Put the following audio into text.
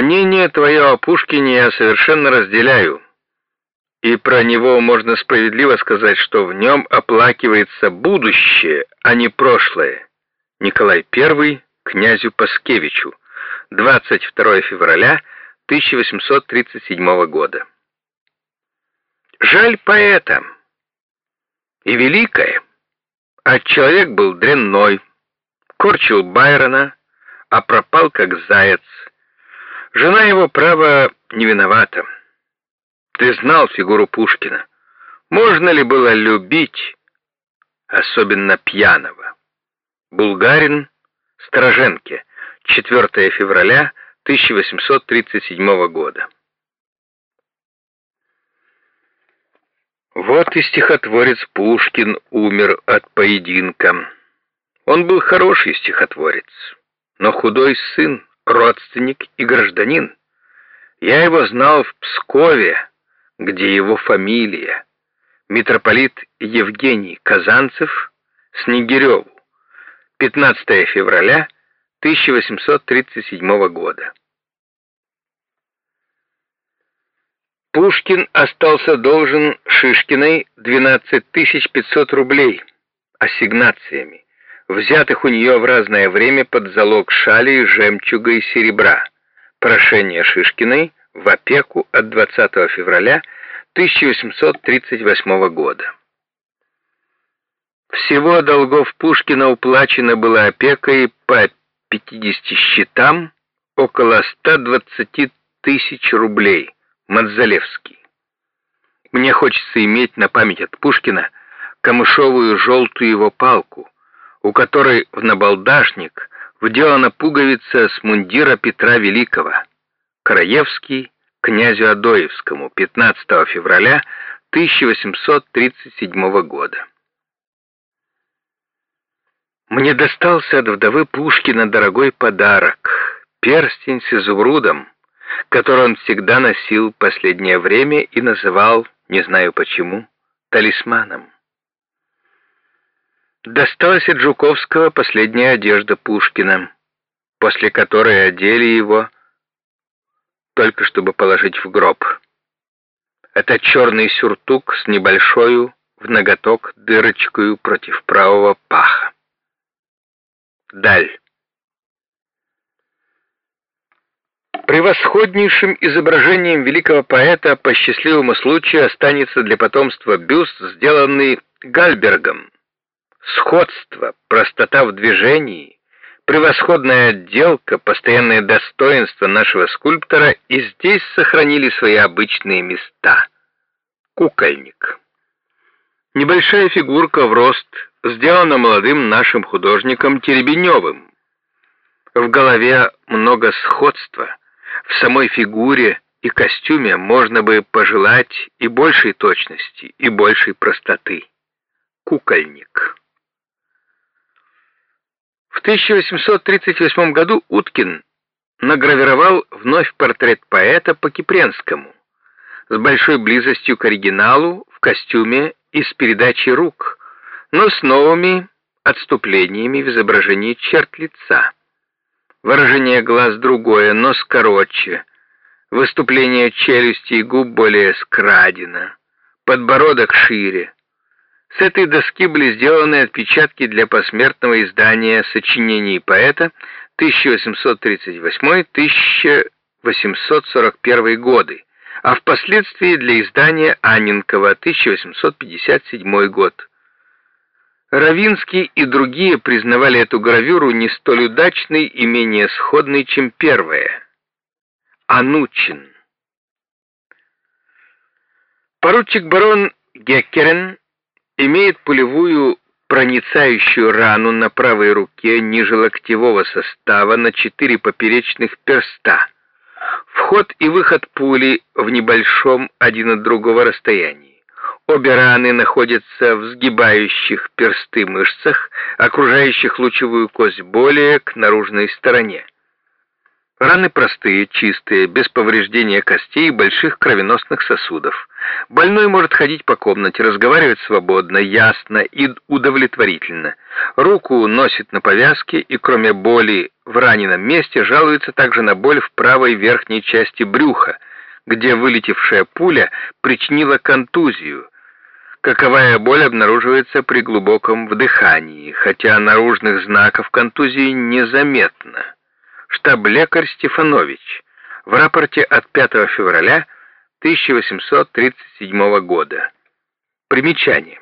Мнение твое о Пушкине я совершенно разделяю, и про него можно справедливо сказать, что в нем оплакивается будущее, а не прошлое. Николай I князю Паскевичу, 22 февраля 1837 года. Жаль поэта. И великое. А человек был дрянной, корчил Байрона, а пропал как заяц. Жена его, право, не виновата. Ты знал фигуру Пушкина. Можно ли было любить, особенно пьяного? Булгарин, Стороженке, 4 февраля 1837 года. Вот и стихотворец Пушкин умер от поединка. Он был хороший стихотворец, но худой сын, родственник и гражданин. Я его знал в Пскове, где его фамилия. Митрополит Евгений Казанцев Снегиреву. 15 февраля 1837 года. Пушкин остался должен Шишкиной 12 500 рублей ассигнациями, взятых у нее в разное время под залог шали, жемчуга и серебра. Прошение Шишкиной в опеку от 20 февраля 1838 года. Всего долгов Пушкина уплачено было опекой по 50 счетам около 120 тысяч рублей. Мадзалевский. Мне хочется иметь на память от Пушкина камышовую желтую его палку, у которой в набалдашник вделана пуговица с мундира Петра Великого. Краевский князю Адоевскому 15 февраля 1837 года. Мне достался от вдовы Пушкина дорогой подарок — перстень с изумрудом, который он всегда носил последнее время и называл, не знаю почему, талисманом. Досталась от Жуковского последняя одежда Пушкина, после которой одели его, только чтобы положить в гроб. Это черный сюртук с небольшой в ноготок дырочкой против правого паха. Даль. Превосходнейшим изображением великого поэта по счастливому случаю останется для потомства бюст, сделанный Гальбергом. Сходство, простота в движении, превосходная отделка, постоянное достоинство нашего скульптора и здесь сохранили свои обычные места. Кукольник. Небольшая фигурка в рост, сделана молодым нашим художником Теребеневым. В голове много сходства, в самой фигуре и костюме можно бы пожелать и большей точности, и большей простоты. Кукольник. В 1838 году Уткин награвировал вновь портрет поэта по Кипренскому с большой близостью к оригиналу в костюме и с передачей рук, но с новыми отступлениями в изображении черт лица. Выражение глаз другое, но скороче. Выступление челюсти и губ более скрадено. Подбородок шире. С этой доски были сделаны отпечатки для посмертного издания сочинений поэта 1838-1841 годы, а впоследствии для издания Анненкова 1857 год. Равинский и другие признавали эту гравюру не столь удачной и менее сходной, чем первая. Анучин. Поручик барон Геккерен имеет пулевую проницающую рану на правой руке ниже локтевого состава на четыре поперечных перста. Вход и выход пули в небольшом один от другого расстоянии. Обе раны находятся в сгибающих персты мышцах, окружающих лучевую кость более к наружной стороне. Раны простые, чистые, без повреждения костей и больших кровеносных сосудов. Больной может ходить по комнате, разговаривать свободно, ясно и удовлетворительно. Руку носит на повязке и кроме боли в раненом месте жалуется также на боль в правой верхней части брюха, где вылетевшая пуля причинила контузию. Каковая боль обнаруживается при глубоком вдыхании, хотя наружных знаков контузии незаметно штаб-лекарь Стефанович в рапорте от 5 февраля 1837 года. Примечание.